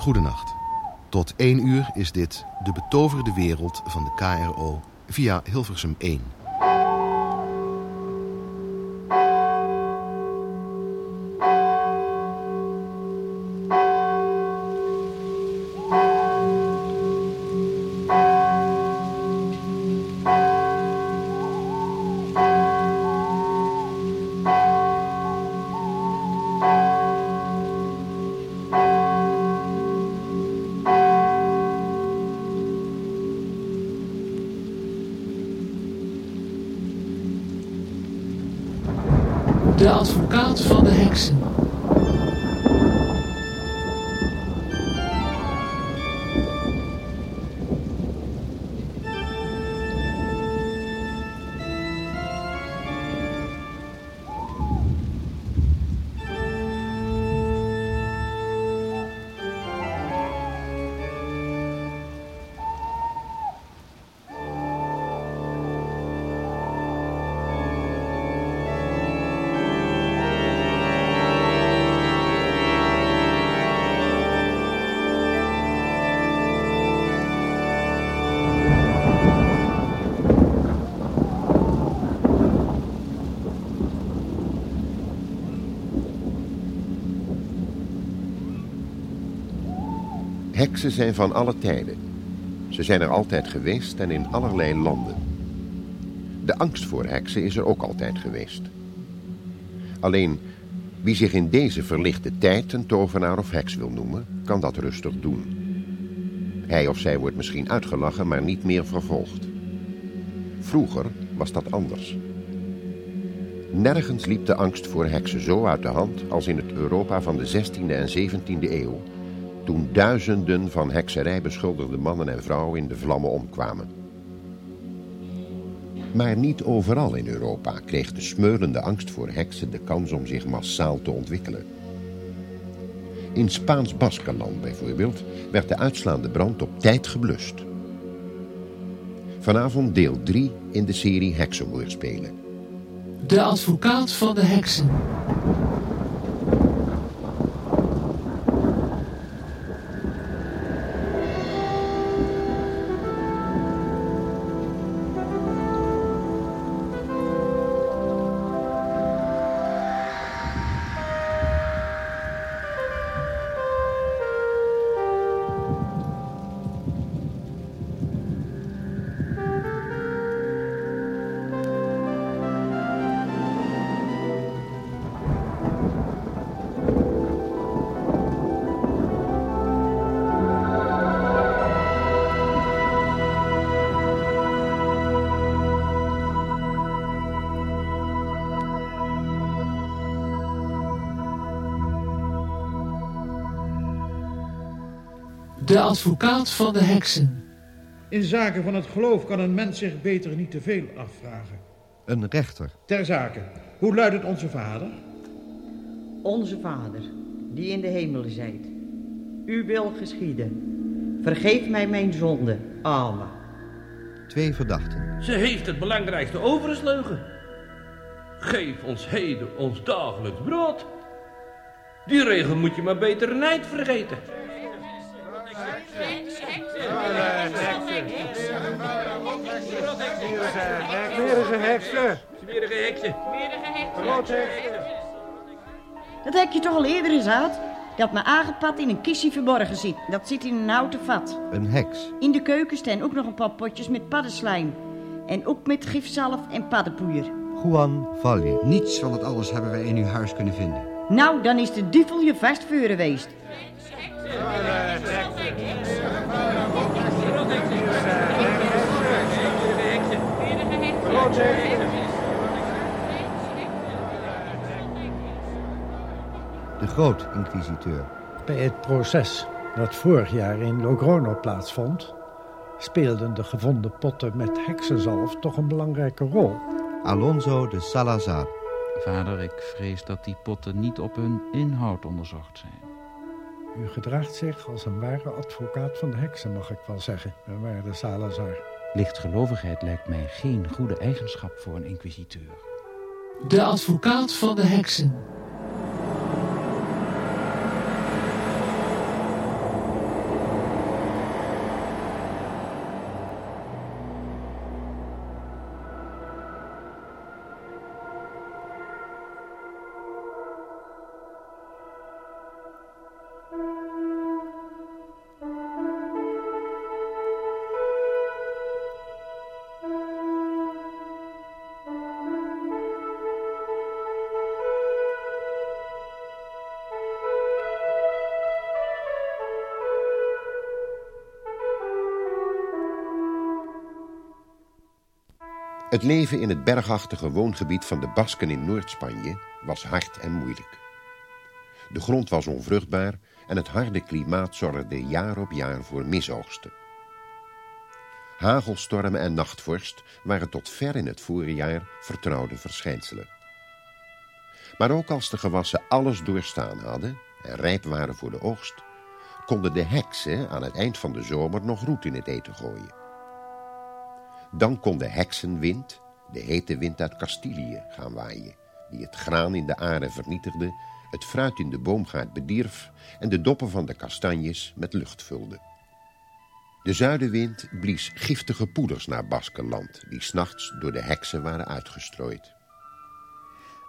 Goedenacht. Tot één uur is dit de betoverde wereld van de KRO via Hilversum 1. Heksen zijn van alle tijden. Ze zijn er altijd geweest en in allerlei landen. De angst voor heksen is er ook altijd geweest. Alleen, wie zich in deze verlichte tijd een tovenaar of heks wil noemen, kan dat rustig doen. Hij of zij wordt misschien uitgelachen, maar niet meer vervolgd. Vroeger was dat anders. Nergens liep de angst voor heksen zo uit de hand als in het Europa van de 16e en 17e eeuw, toen duizenden van hekserij beschuldigde mannen en vrouwen in de vlammen omkwamen. Maar niet overal in Europa kreeg de smeulende angst voor heksen de kans om zich massaal te ontwikkelen. In Spaans Baskenland bijvoorbeeld werd de uitslaande brand op tijd geblust. Vanavond deel 3 in de serie Heksenmoordspelen. De advocaat van de heksen. Advocaat van de heksen. In zaken van het geloof kan een mens zich beter niet te veel afvragen. Een rechter. Ter zake, hoe luidt het onze vader? Onze Vader, die in de hemelen zijt. U wil geschieden. Vergeef mij mijn zonde. Amen. Twee verdachten. Ze heeft het belangrijkste overgeslagen. Geef ons heden ons dagelijks brood. Die regel moet je maar beter niet vergeten. Smerige heksen. Smerige heksen. Dat heb je toch al eerder eens gehad? Dat mijn aangepad in een kistje verborgen zit. Dat zit in een houten vat. Een heks. In de keuken staan ook nog een paar potjes met paddenslijm. En ook met gifzalf en paddenpoeier. Juan Valje. Niets van het alles hebben wij in uw huis kunnen vinden. Nou, dan is de duvel je vast vuren geweest. De groot-inquisiteur. Bij het proces dat vorig jaar in Logrono plaatsvond, speelden de gevonden potten met heksenzalf toch een belangrijke rol. Alonso de Salazar. Vader, ik vrees dat die potten niet op hun inhoud onderzocht zijn. U gedraagt zich als een ware advocaat van de heksen, mag ik wel zeggen, waarde Salazar. Lichtgelovigheid lijkt mij geen goede eigenschap voor een inquisiteur. De advocaat van de heksen. Het leven in het bergachtige woongebied van de Basken in Noord-Spanje was hard en moeilijk. De grond was onvruchtbaar en het harde klimaat zorgde jaar op jaar voor misoogsten. Hagelstormen en nachtvorst waren tot ver in het voorjaar vertrouwde verschijnselen. Maar ook als de gewassen alles doorstaan hadden en rijp waren voor de oogst, konden de heksen aan het eind van de zomer nog roet in het eten gooien. Dan kon de heksenwind, de hete wind uit Castilië, gaan waaien, die het graan in de aarde vernietigde, het fruit in de boomgaard bedierf en de doppen van de kastanjes met lucht vulde. De zuidenwind blies giftige poeders naar Baskenland, die s'nachts door de heksen waren uitgestrooid.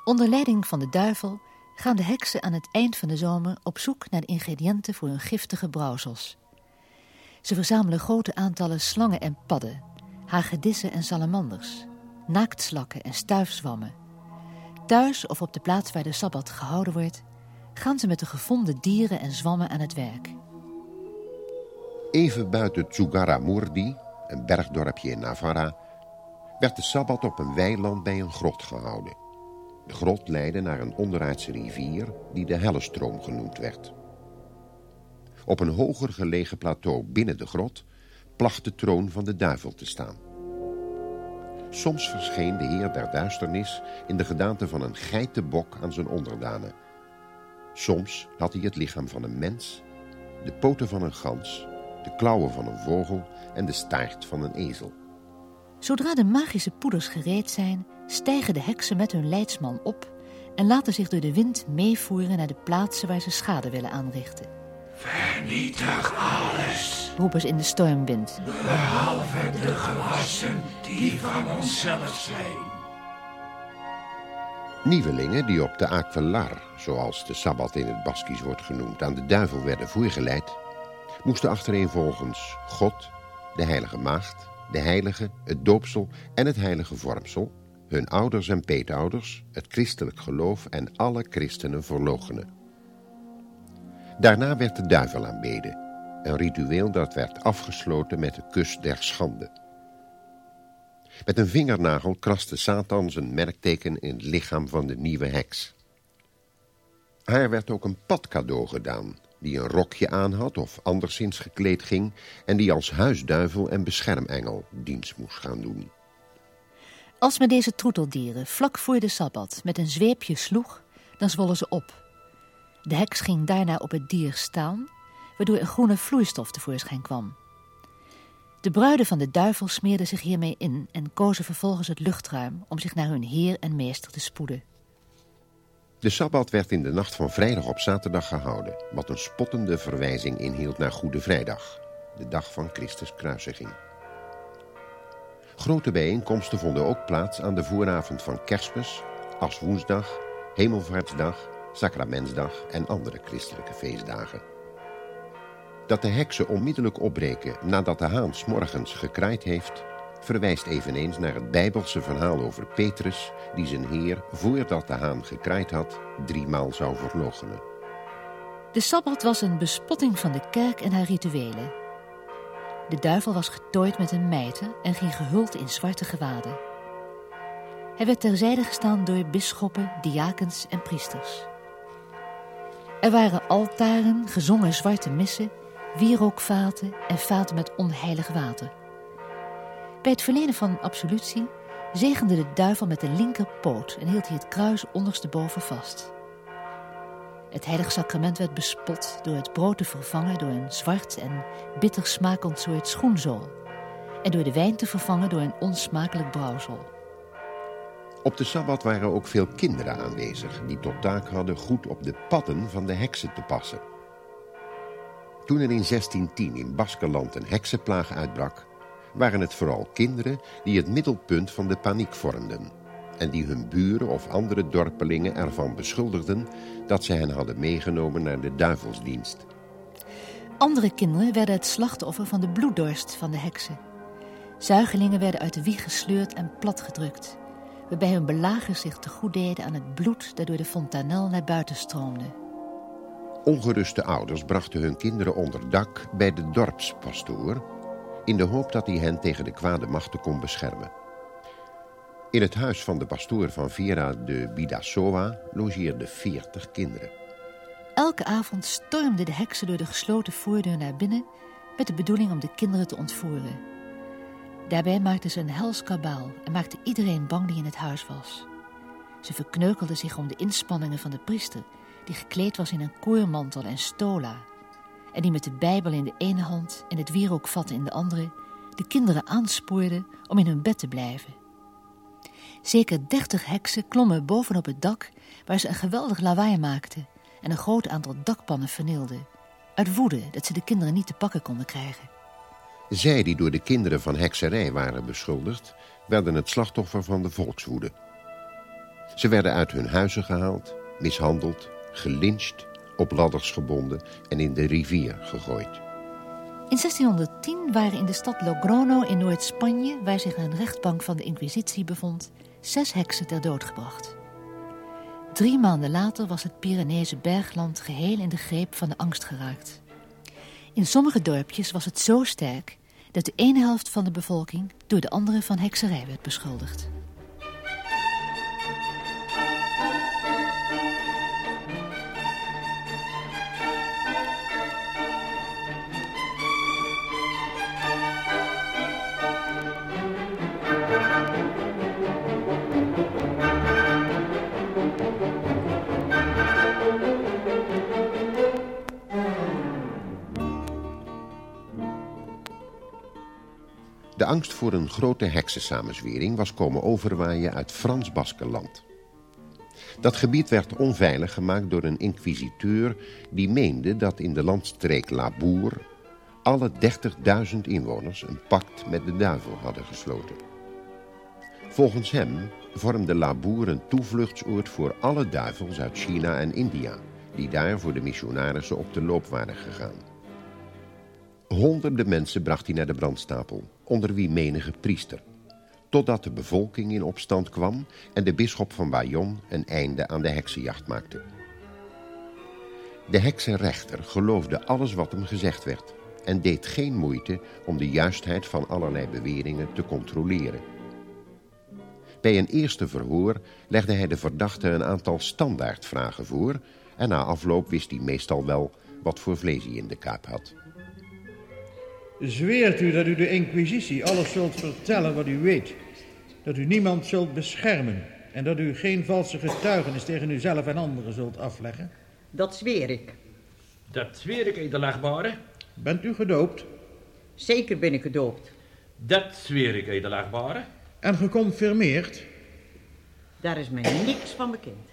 Onder leiding van de duivel gaan de heksen aan het eind van de zomer op zoek naar de ingrediënten voor hun giftige brouwsels. Ze verzamelen grote aantallen slangen en padden, hagedissen en salamanders, naaktslakken en stuifzwammen. Thuis of op de plaats waar de sabbat gehouden wordt, gaan ze met de gevonden dieren en zwammen aan het werk. Even buiten Tsugaramurdi, een bergdorpje in Navarra, werd de sabbat op een weiland bij een grot gehouden. De grot leidde naar een onderaardse rivier die de Hellestroom genoemd werd. Op een hoger gelegen plateau binnen de grot placht de troon van de duivel te staan. Soms verscheen de heer der duisternis in de gedaante van een geitenbok aan zijn onderdanen. Soms had hij het lichaam van een mens, de poten van een gans, de klauwen van een vogel en de staart van een ezel. Zodra de magische poeders gereed zijn, stijgen de heksen met hun leidsman op en laten zich door de wind meevoeren naar de plaatsen waar ze schade willen aanrichten. Vernietig alles, roepen ze in de stormwind. behalve de gewassen die van onszelf zijn. Nieuwelingen die op de Aquelar, zoals de Sabbat in het Baskisch wordt genoemd, aan de duivel werden voorgeleid, moesten achtereenvolgens God, de heilige maagd, de heilige, het doopsel en het heilige vormsel, hun ouders en peetouders, het christelijk geloof en alle christenen verloochenen. Daarna werd de duivel aanbeden, een ritueel dat werd afgesloten met de kus der schande. Met een vingernagel kraste Satan zijn merkteken in het lichaam van de nieuwe heks. Haar werd ook een padcadeau gedaan, die een rokje aan had of anderszins gekleed ging en die als huisduivel en beschermengel dienst moest gaan doen. Als men deze troeteldieren vlak voor de sabbat met een zweepje sloeg, dan zwollen ze op. De heks ging daarna op het dier staan, waardoor een groene vloeistof tevoorschijn kwam. De bruiden van de duivel smeerden zich hiermee in en kozen vervolgens het luchtruim om zich naar hun heer en meester te spoeden. De Sabbat werd in de nacht van vrijdag op zaterdag gehouden, wat een spottende verwijzing inhield naar Goede Vrijdag, de dag van Christus kruisiging. Grote bijeenkomsten vonden ook plaats aan de vooravond van Kerstmis, Aswoensdag, Hemelvaartsdag, Sacramentsdag en andere christelijke feestdagen. Dat de heksen onmiddellijk opbreken nadat de haan morgens gekraaid heeft, verwijst eveneens naar het bijbelse verhaal over Petrus, die zijn heer, voordat de haan gekraaid had, driemaal zou verloochenen. De sabbat was een bespotting van de kerk en haar rituelen. De duivel was getooid met een mijter en ging gehuld in zwarte gewaden. Hij werd terzijde gestaan door bisschoppen, diakens en priesters. Er waren altaren, gezongen zwarte missen, wierookvaten en vaten met onheilig water. Bij het verlenen van absolutie zegende de duivel met de linkerpoot en hield hij het kruis ondersteboven vast. Het heilige sacrament werd bespot door het brood te vervangen door een zwart en bitter smakend soort schoenzool en door de wijn te vervangen door een onsmakelijk brouwsel. Op de Sabbat waren ook veel kinderen aanwezig die tot taak hadden goed op de padden van de heksen te passen. Toen er in 1610 in Baskeland een heksenplaag uitbrak, waren het vooral kinderen die het middelpunt van de paniek vormden en die hun buren of andere dorpelingen ervan beschuldigden dat ze hen hadden meegenomen naar de duivelsdienst. Andere kinderen werden het slachtoffer van de bloeddorst van de heksen. Zuigelingen werden uit de wieg gesleurd en platgedrukt, waarbij hun belagers zich te goed deden aan het bloed dat door de fontanel naar buiten stroomde. Ongeruste ouders brachten hun kinderen onder dak bij de dorpspastoor in de hoop dat hij hen tegen de kwade machten kon beschermen. In het huis van de pastoor van Vera de Bidassoa logeerden 40 kinderen. Elke avond stormden de heksen door de gesloten voordeur naar binnen... met de bedoeling om de kinderen te ontvoeren. Daarbij maakten ze een hels kabaal en maakten iedereen bang die in het huis was. Ze verkneukelden zich om de inspanningen van de priester... die gekleed was in een koormantel en stola... en die met de bijbel in de ene hand en het wierookvat in de andere... de kinderen aanspoorde om in hun bed te blijven. Zeker dertig heksen klommen bovenop het dak... waar ze een geweldig lawaai maakten... en een groot aantal dakpannen vernielden... uit woede dat ze de kinderen niet te pakken konden krijgen. Zij die door de kinderen van hekserij waren beschuldigd... werden het slachtoffer van de volkswoede. Ze werden uit hun huizen gehaald, mishandeld, gelyncht, op ladders gebonden en in de rivier gegooid. In 1610 waren in de stad Logrono in Noord-Spanje... waar zich een rechtbank van de Inquisitie bevond... zes heksen ter dood gebracht. Drie maanden later was het Pyreneese bergland geheel in de greep van de angst geraakt. In sommige dorpjes was het zo sterk dat de ene helft van de bevolking door de andere van hekserij werd beschuldigd. De angst voor een grote heksensamenzwering was komen overwaaien uit Frans-Baskenland. Dat gebied werd onveilig gemaakt door een inquisiteur die meende dat in de landstreek Labour alle 30.000 inwoners een pact met de duivel hadden gesloten. Volgens hem vormde Labour een toevluchtsoord voor alle duivels uit China en India, die daar voor de missionarissen op de loop waren gegaan. Honderden mensen bracht hij naar de brandstapel, onder wie menige priester. Totdat de bevolking in opstand kwam en de bisschop van Bayonne een einde aan de heksenjacht maakte. De heksenrechter geloofde alles wat hem gezegd werd en deed geen moeite om de juistheid van allerlei beweringen te controleren. Bij een eerste verhoor legde hij de verdachte een aantal standaardvragen voor en na afloop wist hij meestal wel wat voor vlees hij in de kaap had. Zweert u dat u de inquisitie alles zult vertellen wat u weet? Dat u niemand zult beschermen en dat u geen valse getuigenis tegen uzelf en anderen zult afleggen? Dat zweer ik. Dat zweer ik, edelachtbare. Bent u gedoopt? Zeker ben ik gedoopt. Dat zweer ik, edelachtbare. En geconfirmeerd? Daar is mij niks van bekend.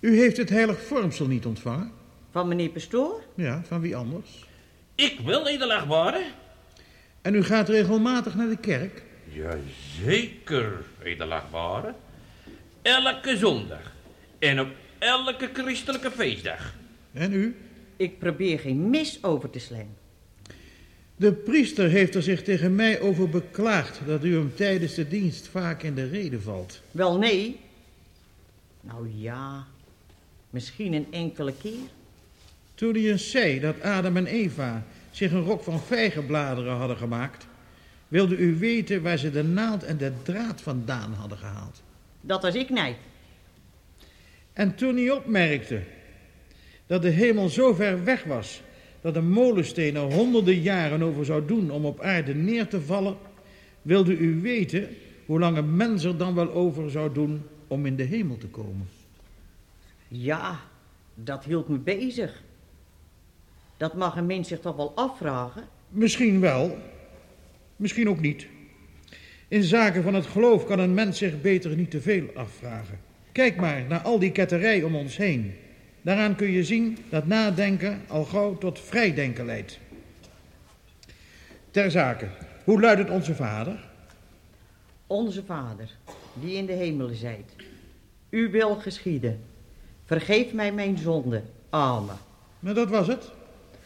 U heeft het heilig vormsel niet ontvangen? Van meneer Pastoor? Ja, van wie anders? Ik wil, edelachtbare. En u gaat regelmatig naar de kerk? Jazeker, edelachtbare. Elke zondag. En op elke christelijke feestdag. En u? Ik probeer geen mis over te slaan. De priester heeft er zich tegen mij over beklaagd dat u hem tijdens de dienst vaak in de reden valt. Wel nee. Nou ja, misschien een enkele keer. Toen hij eens zei dat Adam en Eva zich een rok van vijgenbladeren hadden gemaakt, wilde u weten waar ze de naald en de draad vandaan hadden gehaald. Dat was ik niet. En toen hij opmerkte dat de hemel zo ver weg was dat een molensteen er honderden jaren over zou doen om op aarde neer te vallen, wilde u weten hoe lang een mens er dan wel over zou doen om in de hemel te komen. Ja, dat hield me bezig. Dat mag een mens zich toch wel afvragen? Misschien wel, misschien ook niet. In zaken van het geloof kan een mens zich beter niet te veel afvragen. Kijk maar naar al die ketterij om ons heen. Daaraan kun je zien dat nadenken al gauw tot vrijdenken leidt. Ter zake, hoe luidt het onze vader? Onze vader, die in de hemelen zijt. U wil geschieden. Vergeef mij mijn zonde. Amen. Maar dat was het.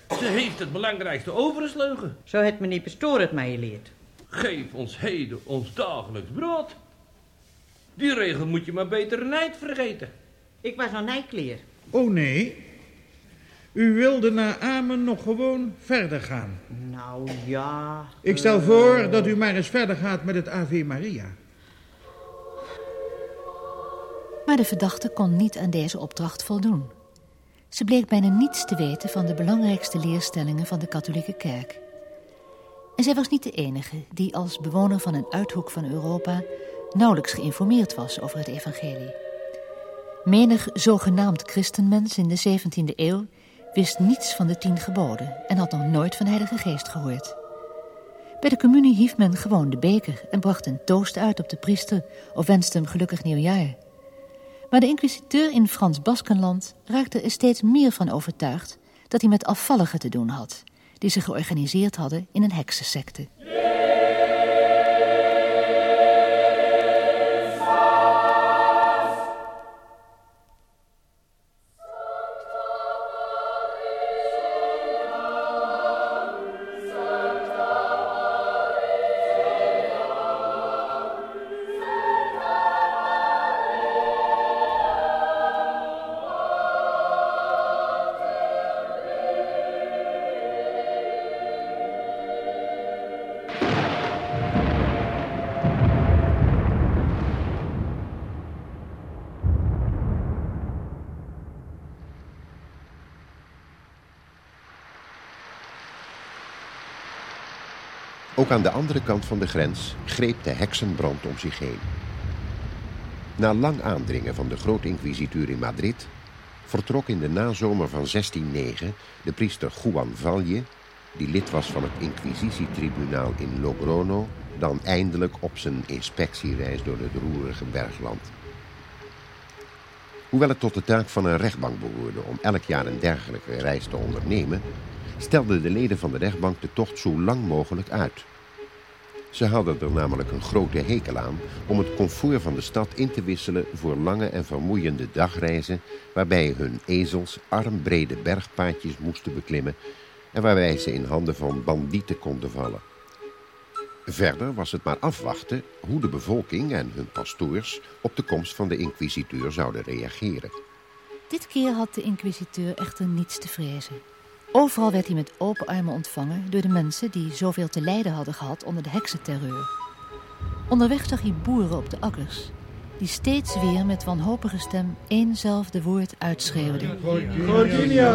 Ze heeft het belangrijkste overgeslagen. Zo het meneer Pastoor het mij leert. Geef ons heden ons dagelijks brood. Die regel moet je maar beter niet vergeten. Ik was nog nijkleer. Oh nee, u wilde na Amen nog gewoon verder gaan. Nou ja. Ik stel voor dat u maar eens verder gaat met het Ave Maria. Maar de verdachte kon niet aan deze opdracht voldoen. Ze bleek bijna niets te weten van de belangrijkste leerstellingen van de katholieke kerk. En zij was niet de enige die als bewoner van een uithoek van Europa nauwelijks geïnformeerd was over het evangelie. Menig zogenaamd christenmens in de 17e eeuw wist niets van de tien geboden en had nog nooit van Heilige Geest gehoord. Bij de communie hief men gewoon de beker en bracht een toast uit op de priester of wenste hem gelukkig nieuwjaar. Maar de inquisiteur in Frans-Baskenland raakte er steeds meer van overtuigd dat hij met afvalligen te doen had, die zich georganiseerd hadden in een heksensecte. Ook aan de andere kant van de grens greep de heksenbrand om zich heen. Na lang aandringen van de groot-inquisiteur in Madrid... vertrok in de nazomer van 1609 de priester Juan Valle... die lid was van het inquisitietribunaal in Logrono... dan eindelijk op zijn inspectiereis door het roerige bergland. Hoewel het tot de taak van een rechtbank behoorde om elk jaar een dergelijke reis te ondernemen stelden de leden van de rechtbank de tocht zo lang mogelijk uit. Ze hadden er namelijk een grote hekel aan om het comfort van de stad in te wisselen voor lange en vermoeiende dagreizen waarbij hun ezels armbrede bergpaadjes moesten beklimmen en waarbij ze in handen van bandieten konden vallen. Verder was het maar afwachten hoe de bevolking en hun pastoors op de komst van de inquisiteur zouden reageren. Dit keer had de inquisiteur echter niets te vrezen. Overal werd hij met open armen ontvangen door de mensen die zoveel te lijden hadden gehad onder de heksenterreur. Onderweg zag hij boeren op de akkers, die steeds weer met wanhopige stem éénzelfde woord uitschreeuwden. Gorginia!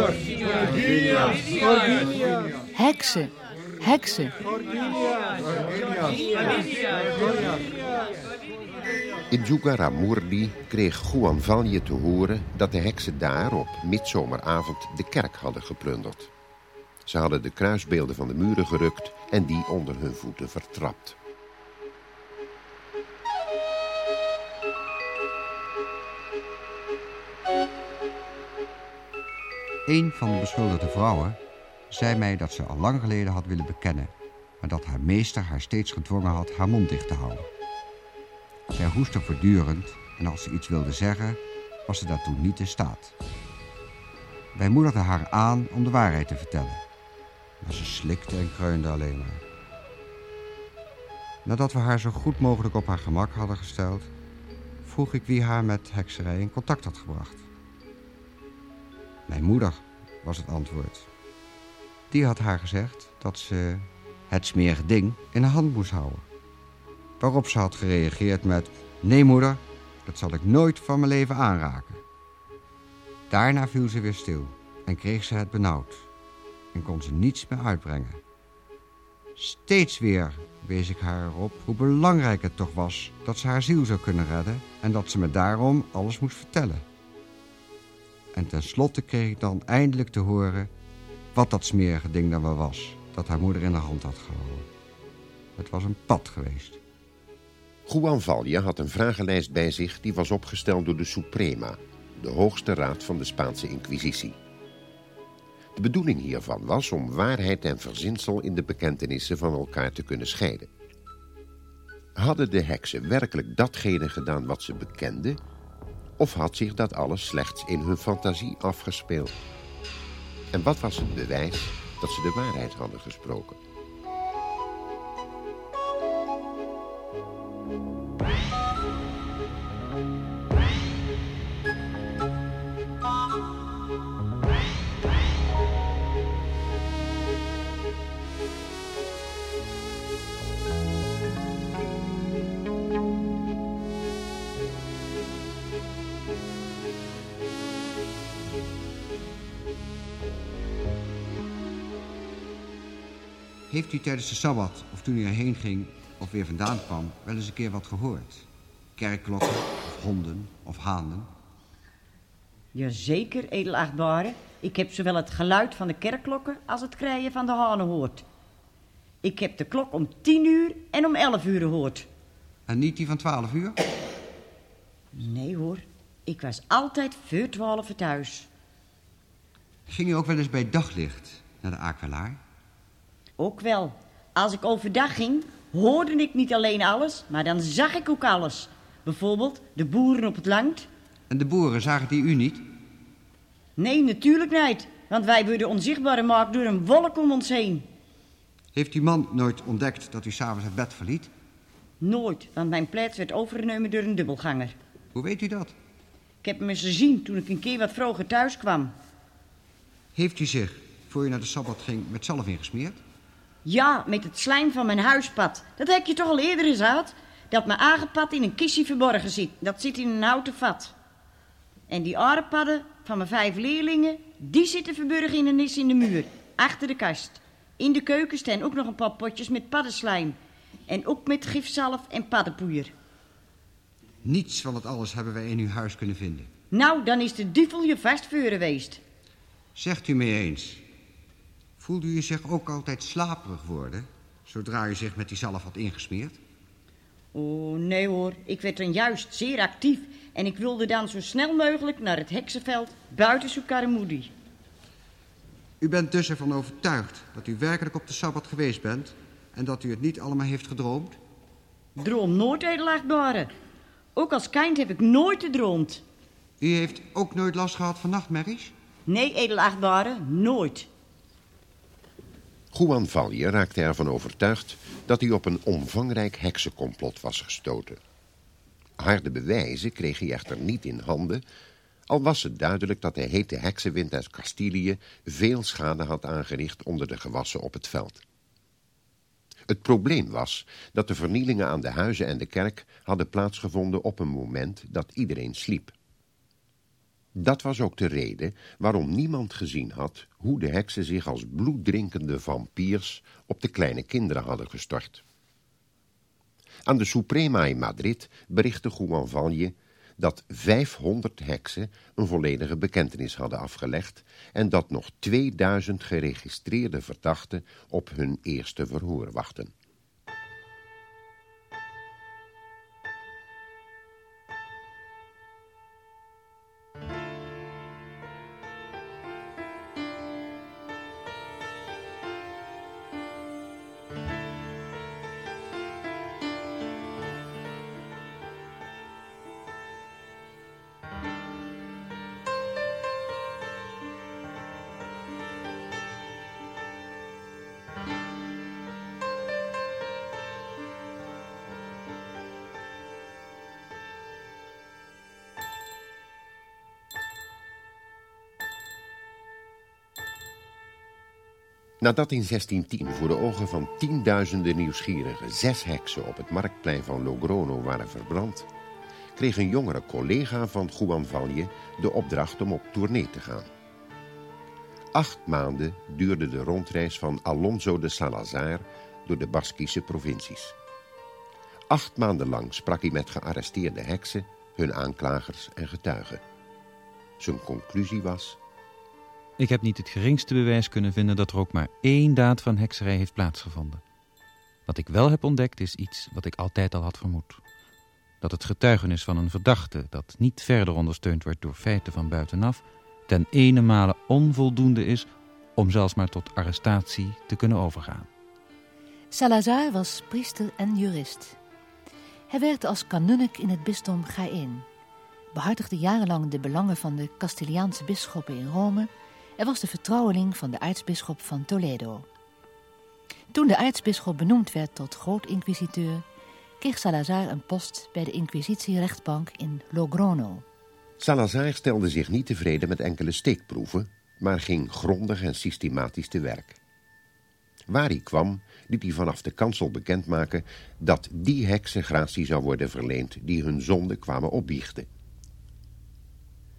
Gorginia! Heksen! Heksen! In Jugaramurdi kreeg Juan Valje te horen dat de heksen daar op midzomeravond de kerk hadden geplunderd. Ze hadden de kruisbeelden van de muren gerukt en die onder hun voeten vertrapt. Een van de beschuldigde vrouwen zei mij dat ze al lang geleden had willen bekennen... maar dat haar meester haar steeds gedwongen had haar mond dicht te houden. Zij hoestte voortdurend en als ze iets wilde zeggen, was ze daartoe niet in staat. Wij moedigden haar aan om de waarheid te vertellen. Maar ze slikte en kreunde alleen maar. Nadat we haar zo goed mogelijk op haar gemak hadden gesteld... vroeg ik wie haar met hekserij in contact had gebracht. Mijn moeder, was het antwoord. Die had haar gezegd dat ze het smerige ding in de hand moest houden. Waarop ze had gereageerd met... Nee moeder, dat zal ik nooit van mijn leven aanraken. Daarna viel ze weer stil en kreeg ze het benauwd. En kon ze niets meer uitbrengen. Steeds weer wees ik haar erop hoe belangrijk het toch was... dat ze haar ziel zou kunnen redden... en dat ze me daarom alles moest vertellen. En tenslotte kreeg ik dan eindelijk te horen... wat dat smerige ding dan wel was... dat haar moeder in de hand had gehouden. Het was een pad geweest. Juan Valje had een vragenlijst bij zich die was opgesteld door de Suprema, de hoogste raad van de Spaanse Inquisitie. De bedoeling hiervan was om waarheid en verzinsel in de bekentenissen van elkaar te kunnen scheiden. Hadden de heksen werkelijk datgene gedaan wat ze bekenden, of had zich dat alles slechts in hun fantasie afgespeeld? En wat was het bewijs dat ze de waarheid hadden gesproken? Tijdens de Sabbat, of toen u erheen ging of weer vandaan kwam, wel eens een keer wat gehoord? Kerkklokken, of honden, of hanen? Jazeker, edelachtbare. Ik heb zowel het geluid van de kerkklokken als het krijgen van de hanen gehoord. Ik heb de klok om tien uur en om elf uur gehoord. En niet die van twaalf uur? Nee hoor, ik was altijd voor twaalf thuis. Ging u ook wel eens bij daglicht naar de aquelaar? Ook wel. Als ik overdag ging, hoorde ik niet alleen alles, maar dan zag ik ook alles. Bijvoorbeeld de boeren op het land. En de boeren zagen die u niet? Nee, natuurlijk niet. Want wij worden onzichtbaar gemaakt door een wolk om ons heen. Heeft uw man nooit ontdekt dat u s'avonds het bed verliet? Nooit, want mijn plaats werd overgenomen door een dubbelganger. Hoe weet u dat? Ik heb hem eens gezien toen ik een keer wat vroeger thuis kwam. Heeft u zich, voor u naar de Sabbat ging, met zalf ingesmeerd? Ja, met het slijm van mijn huispad. Dat heb je toch al eerder eens gehad? Dat mijn aangepad in een kistje verborgen zit. Dat zit in een houten vat. En die aardepadden van mijn vijf leerlingen, die zitten verborgen in een nis in de muur, achter de kast. In de keuken staan ook nog een paar potjes met paddenslijm. En ook met gifzalf en paddenpoeier. Niets van het alles hebben wij in uw huis kunnen vinden. Nou, dan is de duivel je vast voor geweest. Zegt u mee eens. Voelde u zich ook altijd slaperig worden... zodra u zich met die zalf had ingesmeerd? Oh, nee hoor. Ik werd dan juist zeer actief. En ik wilde dan zo snel mogelijk naar het heksenveld buiten Sukarmoedi. U bent dus ervan overtuigd dat u werkelijk op de Sabbat geweest bent... en dat u het niet allemaal heeft gedroomd? Droom nooit, edelachtbare. Ook als kind heb ik nooit gedroomd. U heeft ook nooit last gehad van nachtmerries? Nee, edelachtbare, nooit. Juan Valje raakte ervan overtuigd dat hij op een omvangrijk heksencomplot was gestoten. Harde bewijzen kreeg hij echter niet in handen, al was het duidelijk dat de hete heksenwind uit Castilië veel schade had aangericht onder de gewassen op het veld. Het probleem was dat de vernielingen aan de huizen en de kerk hadden plaatsgevonden op een moment dat iedereen sliep. Dat was ook de reden waarom niemand gezien had hoe de heksen zich als bloeddrinkende vampiers op de kleine kinderen hadden gestort. Aan de Suprema in Madrid berichtte Juan Valje dat 500 heksen een volledige bekentenis hadden afgelegd en dat nog 2000 geregistreerde verdachten op hun eerste verhoor wachten. Nadat in 1610 voor de ogen van tienduizenden nieuwsgierigen zes heksen op het marktplein van Logrono waren verbrand, kreeg een jongere collega van Juan Valje de opdracht om op tournee te gaan. Acht maanden duurde de rondreis van Alonso de Salazar door de Baskische provincies. Acht maanden lang sprak hij met gearresteerde heksen, hun aanklagers en getuigen. Zijn conclusie was... Ik heb niet het geringste bewijs kunnen vinden dat er ook maar één daad van hekserij heeft plaatsgevonden. Wat ik wel heb ontdekt is iets wat ik altijd al had vermoed. Dat het getuigenis van een verdachte dat niet verder ondersteund wordt door feiten van buitenaf, ten ene male onvoldoende is om zelfs maar tot arrestatie te kunnen overgaan. Salazar was priester en jurist. Hij werkte als kanunnik in het bisdom Jaén, behartigde jarenlang de belangen van de Castiliaanse bisschoppen in Rome en was de vertrouweling van de aartsbisschop van Toledo. Toen de aartsbisschop benoemd werd tot groot-inquisiteur, kreeg Salazar een post bij de inquisitierechtbank in Logrono. Salazar stelde zich niet tevreden met enkele steekproeven, maar ging grondig en systematisch te werk. Waar hij kwam, liet hij vanaf de kansel bekendmaken dat die heksen gratie zou worden verleend die hun zonde kwamen opbiechten.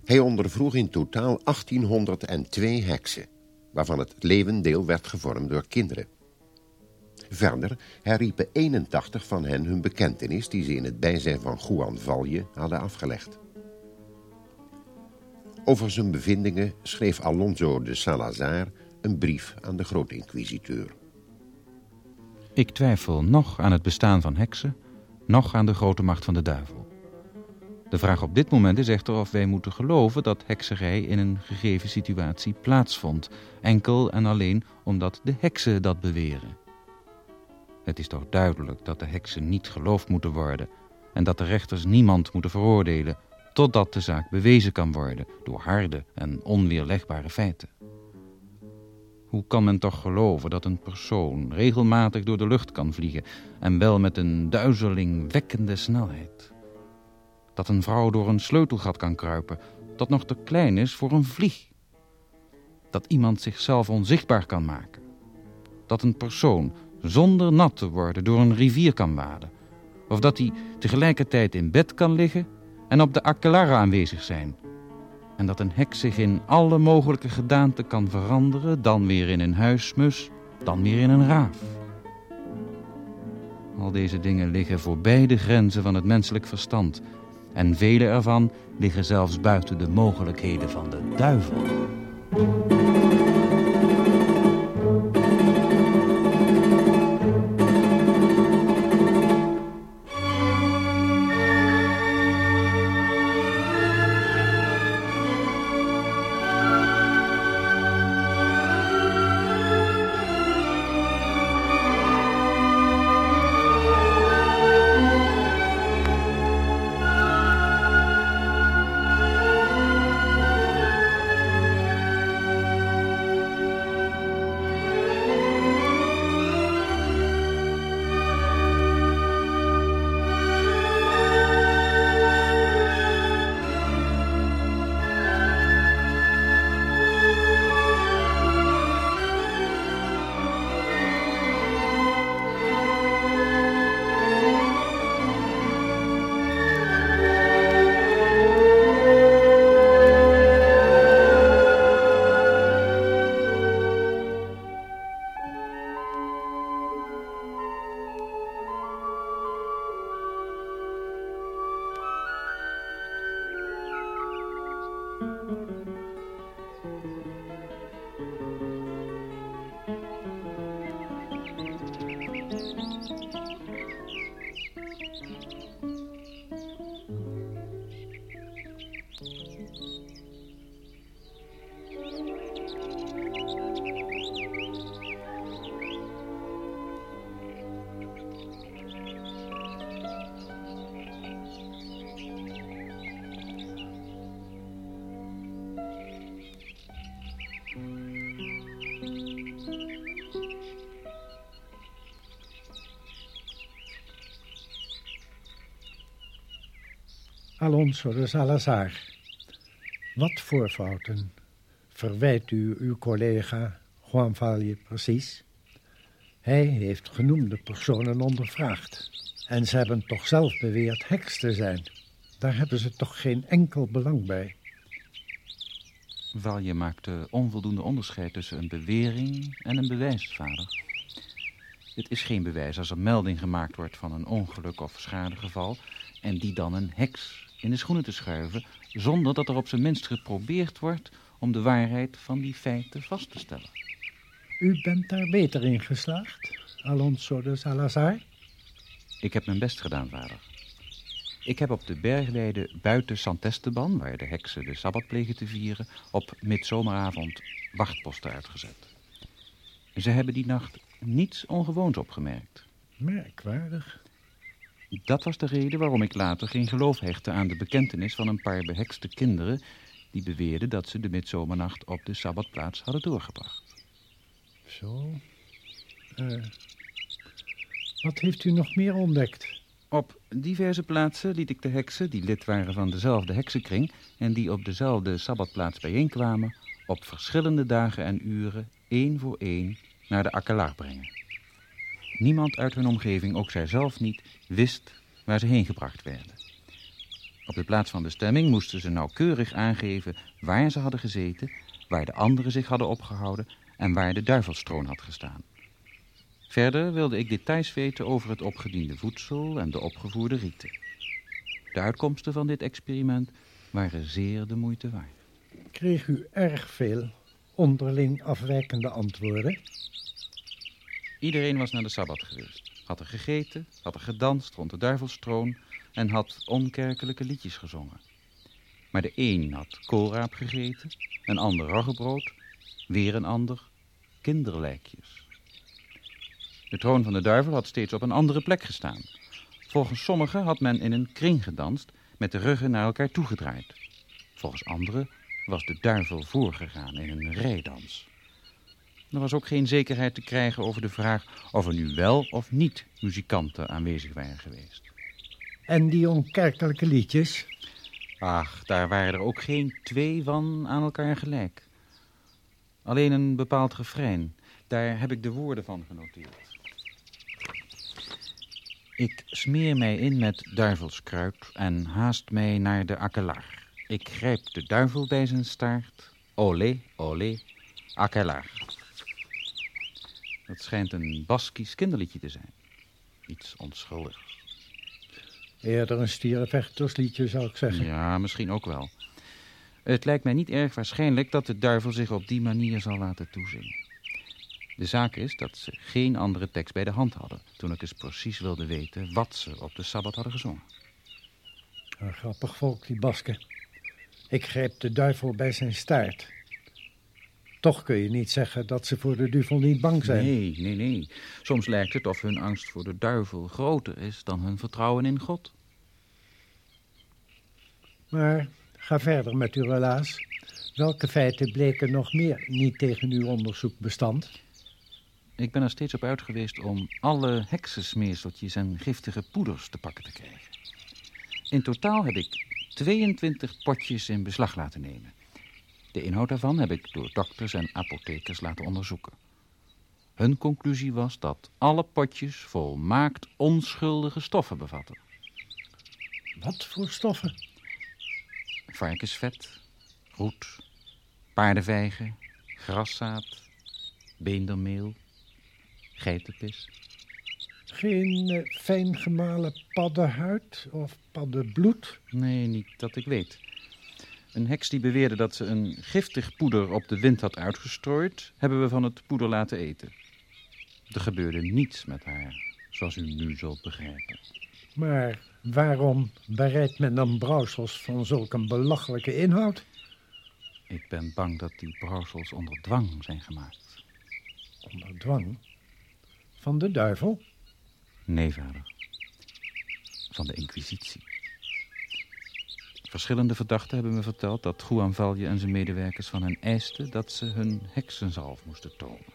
Hij ondervroeg in totaal 1802 heksen, waarvan het levendeel werd gevormd door kinderen. Verder herriepen 81 van hen hun bekentenis... die ze in het bijzijn van Juan Valje hadden afgelegd. Over zijn bevindingen schreef Alonso de Salazar een brief aan de grootinquisiteur. Ik twijfel nog aan het bestaan van heksen, nog aan de grote macht van de duivel. De vraag op dit moment is echter of wij moeten geloven dat hekserij in een gegeven situatie plaatsvond, enkel en alleen omdat de heksen dat beweren. Het is toch duidelijk dat de heksen niet geloofd moeten worden en dat de rechters niemand moeten veroordelen totdat de zaak bewezen kan worden door harde en onweerlegbare feiten. Hoe kan men toch geloven dat een persoon regelmatig door de lucht kan vliegen en wel met een duizelingwekkende snelheid? Dat een vrouw door een sleutelgat kan kruipen dat nog te klein is voor een vlieg? Dat iemand zichzelf onzichtbaar kan maken? Dat een persoon zonder nat te worden door een rivier kan waden? Of dat hij tegelijkertijd in bed kan liggen en op de aquelarre aanwezig zijn. En dat een heks zich in alle mogelijke gedaanten kan veranderen, dan weer in een huismus, dan weer in een raaf. Al deze dingen liggen voorbij de grenzen van het menselijk verstand. En vele ervan liggen zelfs buiten de mogelijkheden van de duivel. Alonso de Salazar. Wat voor fouten verwijt u uw collega Juan Valje precies? Hij heeft genoemde personen ondervraagd. En ze hebben toch zelf beweerd heks te zijn. Daar hebben ze toch geen enkel belang bij. Valje maakte onvoldoende onderscheid tussen een bewering en een bewijs, vader. Dit is geen bewijs als er melding gemaakt wordt van een ongeluk of schadegeval... en die dan een heks in de schoenen te schuiven... zonder dat er op zijn minst geprobeerd wordt om de waarheid van die feiten vast te stellen. U bent daar beter in geslaagd, Alonso de Salazar? Ik heb mijn best gedaan, vader. Ik heb op de bergweide buiten Santesteban, waar de heksen de Sabbat plegen te vieren, op midzomeravond wachtposten uitgezet. Ze hebben die nacht niets ongewoons opgemerkt. Merkwaardig. Dat was de reden waarom ik later geen geloof hechtte aan de bekentenis van een paar behekste kinderen... die beweerden dat ze de midzomernacht op de Sabbatplaats hadden doorgebracht. Zo. Uh, wat heeft u nog meer ontdekt? Op diverse plaatsen liet ik de heksen, die lid waren van dezelfde heksenkring... en die op dezelfde Sabbatplaats bijeenkwamen... op verschillende dagen en uren, één voor één, naar de akkelar brengen. Niemand uit hun omgeving, ook zij zelf niet, wist waar ze heen gebracht werden. Op de plaats van bestemming moesten ze nauwkeurig aangeven waar ze hadden gezeten, waar de anderen zich hadden opgehouden en waar de duivelstroon had gestaan. Verder wilde ik details weten over het opgediende voedsel en de opgevoerde rieten. De uitkomsten van dit experiment waren zeer de moeite waard. Kreeg u erg veel onderling afwijkende antwoorden? Iedereen was naar de Sabbat geweest. Had er gegeten, had er gedanst rond de duivelstroon en had onkerkelijke liedjes gezongen. Maar de een had koolraap gegeten, een ander roggebrood, weer een ander kinderlijkjes. De troon van de duivel had steeds op een andere plek gestaan. Volgens sommigen had men in een kring gedanst met de ruggen naar elkaar toegedraaid. Volgens anderen was de duivel voorgegaan in een rijdans. Er was ook geen zekerheid te krijgen over de vraag of er nu wel of niet muzikanten aanwezig waren geweest. En die onkerkelijke liedjes? Ach, daar waren er ook geen twee van aan elkaar gelijk. Alleen een bepaald refrein. Daar heb ik de woorden van genoteerd. Ik smeer mij in met duivelskruid en haast mij naar de akkelar. Ik grijp de duivel bij zijn staart. Olé, olé, akkelar. Dat schijnt een Baskisch kinderliedje te zijn. Iets onschuldigs. Eerder een stierenvechtersliedje, zou ik zeggen. Ja, misschien ook wel. Het lijkt mij niet erg waarschijnlijk dat de duivel zich op die manier zal laten toezingen. De zaak is dat ze geen andere tekst bij de hand hadden... toen ik eens precies wilde weten wat ze op de Sabbat hadden gezongen. Een grappig volk, die Basken. Ik greep de duivel bij zijn staart. Toch kun je niet zeggen dat ze voor de duivel niet bang zijn. Nee, nee, nee. Soms lijkt het of hun angst voor de duivel groter is dan hun vertrouwen in God. Maar ga verder met uw relaas. Welke feiten bleken nog meer niet tegen uw onderzoek bestand? Ik ben er steeds op uit geweest om alle heksensmeerseltjes en giftige poeders te pakken te krijgen. In totaal heb ik 22 potjes in beslag laten nemen. De inhoud daarvan heb ik door dokters en apothekers laten onderzoeken. Hun conclusie was dat alle potjes volmaakt onschuldige stoffen bevatten. Wat voor stoffen? Varkensvet, roet, paardenvijgen, graszaad, beendermeel, geitenpis. Geen uh, fijn gemalen paddenhuid of paddenbloed? Nee, niet dat ik weet. Een heks die beweerde dat ze een giftig poeder op de wind had uitgestrooid... hebben we van het poeder laten eten. Er gebeurde niets met haar, zoals u nu zult begrijpen. Maar waarom bereidt men dan brouwsels van zulke belachelijke inhoud? Ik ben bang dat die brouwsels onder dwang zijn gemaakt. Onder dwang? Van de duivel? Nee, vader. Van de inquisitie. Verschillende verdachten hebben me verteld dat Juan Valje en zijn medewerkers van hen eisten dat ze hun heksenzalf moesten tonen.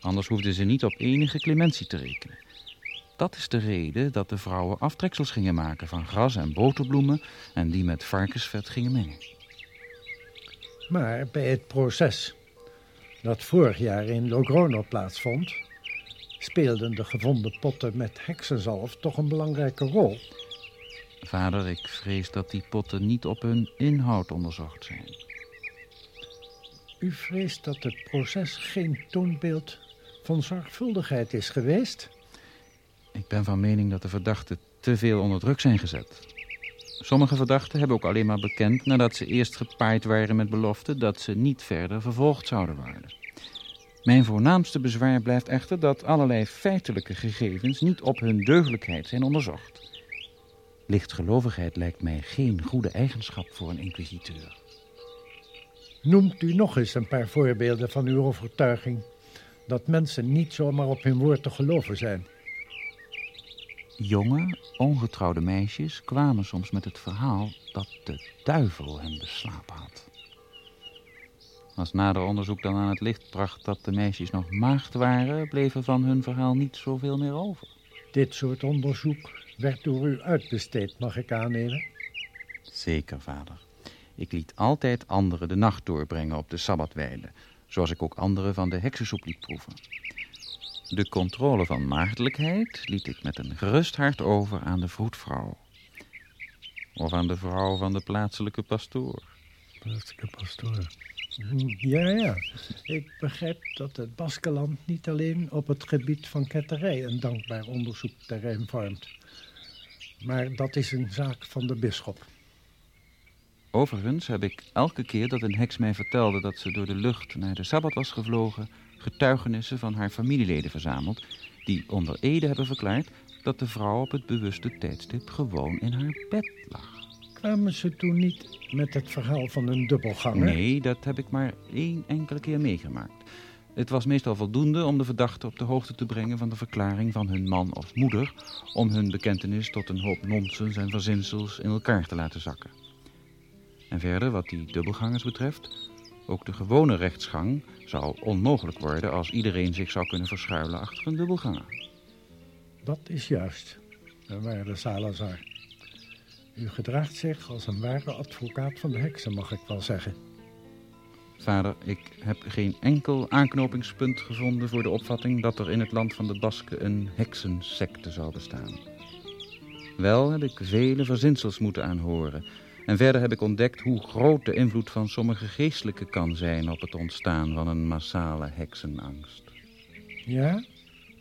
Anders hoefden ze niet op enige clementie te rekenen. Dat is de reden dat de vrouwen aftreksels gingen maken van gras en boterbloemen en die met varkensvet gingen mengen. Maar bij het proces dat vorig jaar in Logrono plaatsvond, speelden de gevonden potten met heksenzalf toch een belangrijke rol. Vader, ik vrees dat die potten niet op hun inhoud onderzocht zijn. U vreest dat het proces geen toonbeeld van zorgvuldigheid is geweest? Ik ben van mening dat de verdachten te veel onder druk zijn gezet. Sommige verdachten hebben ook alleen maar bekend nadat ze eerst gepaaid waren met belofte dat ze niet verder vervolgd zouden worden. Mijn voornaamste bezwaar blijft echter dat allerlei feitelijke gegevens niet op hun deugdelijkheid zijn onderzocht. Lichtgelovigheid lijkt mij geen goede eigenschap voor een inquisiteur. Noemt u nog eens een paar voorbeelden van uw overtuiging dat mensen niet zomaar op hun woord te geloven zijn. Jonge, ongetrouwde meisjes kwamen soms met het verhaal dat de duivel hen beslapen had. Als nader onderzoek dan aan het licht bracht dat de meisjes nog maagd waren, bleef er van hun verhaal niet zoveel meer over. Dit soort onderzoek werd door u uitbesteed, mag ik aannemen? Zeker, vader. Ik liet altijd anderen de nacht doorbrengen op de sabbatweide, zoals ik ook anderen van de heksensoep liet proeven. De controle van maagdelijkheid liet ik met een gerust hart over aan de vroedvrouw. Of aan de vrouw van de plaatselijke pastoor. Plaatselijke pastoor. Ja, ja. Ik begrijp dat het Baskeland niet alleen op het gebied van ketterij een dankbaar onderzoekterrein vormt. Maar dat is een zaak van de bisschop. Overigens heb ik elke keer dat een heks mij vertelde dat ze door de lucht naar de Sabbat was gevlogen, getuigenissen van haar familieleden verzameld, die onder Ede hebben verklaard dat de vrouw op het bewuste tijdstip gewoon in haar bed lag. Kwamen ze toen niet met het verhaal van een dubbelganger? Nee, dat heb ik maar één enkele keer meegemaakt. Het was meestal voldoende om de verdachte op de hoogte te brengen van de verklaring van hun man of moeder, om hun bekentenis tot een hoop nonsens en verzinsels in elkaar te laten zakken. En verder, wat die dubbelgangers betreft, ook de gewone rechtsgang zou onmogelijk worden als iedereen zich zou kunnen verschuilen achter een dubbelganger. Dat is juist, waarde Salazar. U gedraagt zich als een ware advocaat van de heksen, mag ik wel zeggen. Vader, ik heb geen enkel aanknopingspunt gevonden voor de opvatting dat er in het land van de Basken een heksensecte zou bestaan. Wel heb ik vele verzinsels moeten aanhoren. En verder heb ik ontdekt hoe groot de invloed van sommige geestelijke kan zijn op het ontstaan van een massale heksenangst. Ja?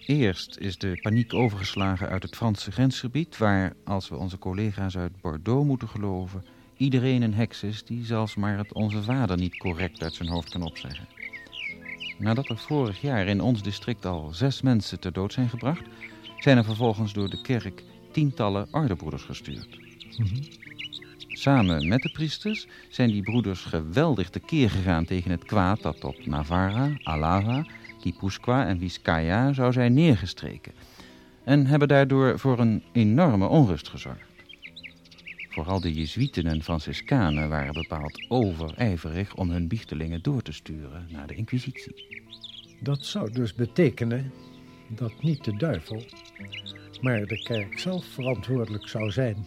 Eerst is de paniek overgeslagen uit het Franse grensgebied, waar, als we onze collega's uit Bordeaux moeten geloven, iedereen een heks is die zelfs maar het Onze Vader niet correct uit zijn hoofd kan opzeggen. Nadat er vorig jaar in ons district al zes mensen ter dood zijn gebracht, zijn er vervolgens door de kerk tientallen ordebroeders gestuurd. Samen met de priesters zijn die broeders geweldig tekeer gegaan tegen het kwaad dat op Navarra, Alava, Guipúzcoa en Vizcaya zou zijn neergestreken en hebben daardoor voor een enorme onrust gezorgd. Vooral de Jezuïeten en Franciscanen waren bepaald overijverig om hun biechtelingen door te sturen naar de Inquisitie. Dat zou dus betekenen dat niet de duivel, maar de kerk zelf verantwoordelijk zou zijn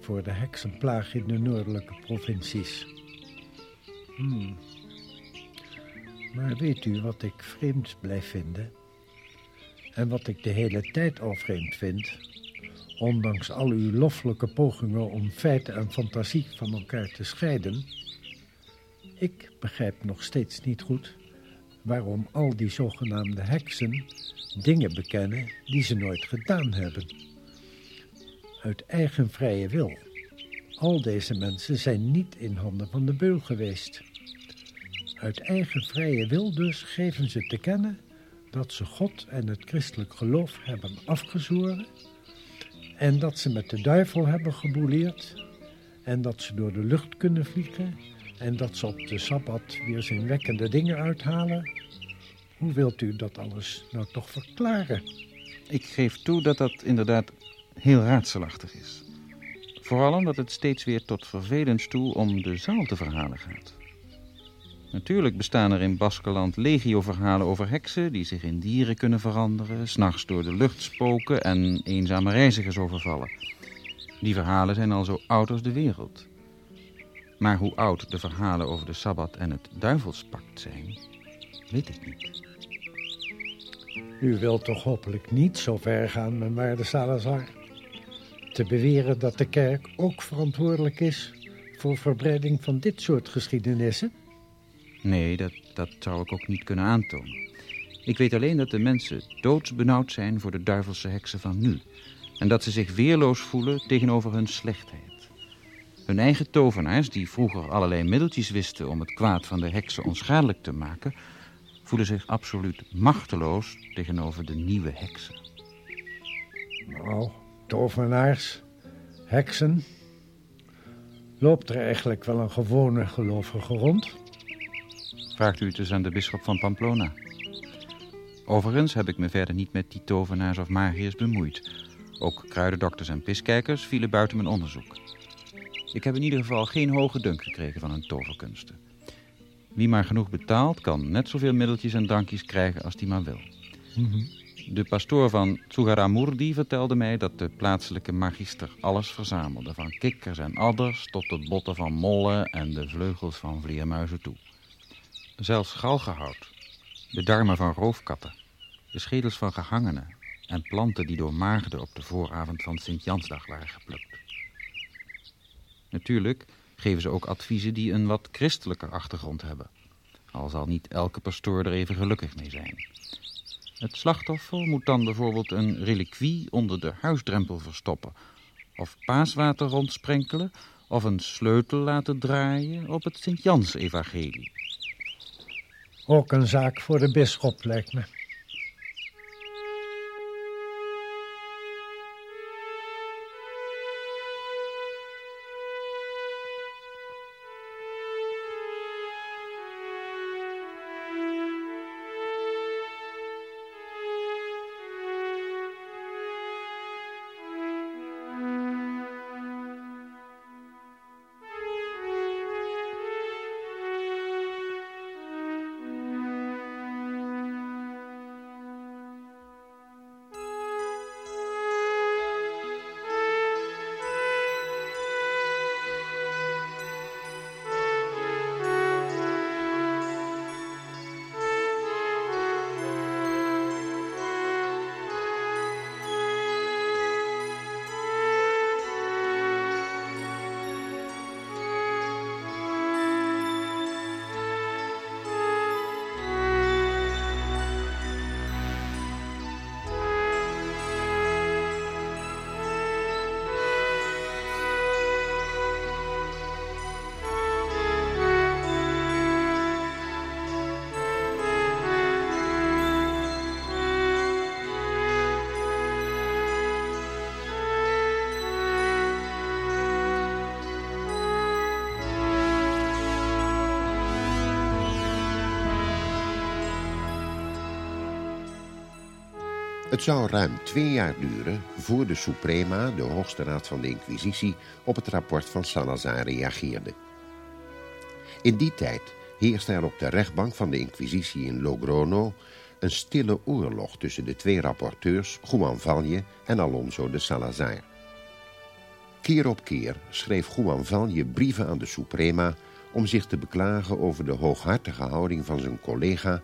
voor de heksenplaag in de noordelijke provincies. Hmm. Maar weet u wat ik vreemd blijf vinden? En wat ik de hele tijd al vreemd vind, ondanks al uw loffelijke pogingen om feiten en fantasie van elkaar te scheiden? Ik begrijp nog steeds niet goed waarom al die zogenaamde heksen dingen bekennen die ze nooit gedaan hebben. Uit eigen vrije wil. Al deze mensen zijn niet in handen van de beul geweest. Uit eigen vrije wil dus geven ze te kennen dat ze God en het christelijk geloof hebben afgezworen en dat ze met de duivel hebben gebouleerd en dat ze door de lucht kunnen vliegen en dat ze op de Sabbat weer zinwekkende dingen uithalen. Hoe wilt u dat alles nou toch verklaren? Ik geef toe dat dat inderdaad heel raadselachtig is. Vooral omdat het steeds weer tot vervelens toe om dezelfde verhalen gaat. Natuurlijk bestaan er in Baskeland legio-verhalen over heksen die zich in dieren kunnen veranderen, s'nachts door de lucht spoken en eenzame reizigers overvallen. Die verhalen zijn al zo oud als de wereld. Maar hoe oud de verhalen over de Sabbat en het duivelspact zijn, weet ik niet. U wilt toch hopelijk niet zo ver gaan, mijn waarde Salazar? Te beweren dat de kerk ook verantwoordelijk is voor verbreiding van dit soort geschiedenissen? Nee, dat, dat zou ik ook niet kunnen aantonen. Ik weet alleen dat de mensen doodsbenauwd zijn voor de duivelse heksen van nu. En dat ze zich weerloos voelen tegenover hun slechtheid. Hun eigen tovenaars, die vroeger allerlei middeltjes wisten om het kwaad van de heksen onschadelijk te maken, voelen zich absoluut machteloos tegenover de nieuwe heksen. Nou, tovenaars, heksen. Loopt er eigenlijk wel een gewone gelovige rond? Vraagt u het eens aan de bisschop van Pamplona. Overigens heb ik me verder niet met die tovenaars of magiërs bemoeid. Ook kruidendokters en piskijkers vielen buiten mijn onderzoek. Ik heb in ieder geval geen hoge dunk gekregen van hun toverkunsten. Wie maar genoeg betaalt, kan net zoveel middeltjes en drankjes krijgen als die maar wil. De pastoor van Tsugaramurdi vertelde mij dat de plaatselijke magister alles verzamelde. Van kikkers en adders tot de botten van mollen en de vleugels van vleermuizen toe. Zelfs galgenhout, de darmen van roofkatten, de schedels van gehangenen en planten die door maagden op de vooravond van Sint-Jansdag waren geplukt. Natuurlijk geven ze ook adviezen die een wat christelijker achtergrond hebben. Al zal niet elke pastoor er even gelukkig mee zijn. Het slachtoffer moet dan bijvoorbeeld een reliquie onder de huisdrempel verstoppen... of paaswater rondsprenkelen... of een sleutel laten draaien op het Sint-Jans-evangelie. Ook een zaak voor de bisschop, lijkt me. Het zou ruim twee jaar duren voor de Suprema, de hoogste raad van de Inquisitie, op het rapport van Salazar reageerde. In die tijd heerste er op de rechtbank van de Inquisitie in Logrono een stille oorlog tussen de twee rapporteurs, Juan Valje en Alonso de Salazar. Keer op keer schreef Juan Valje brieven aan de Suprema om zich te beklagen over de hooghartige houding van zijn collega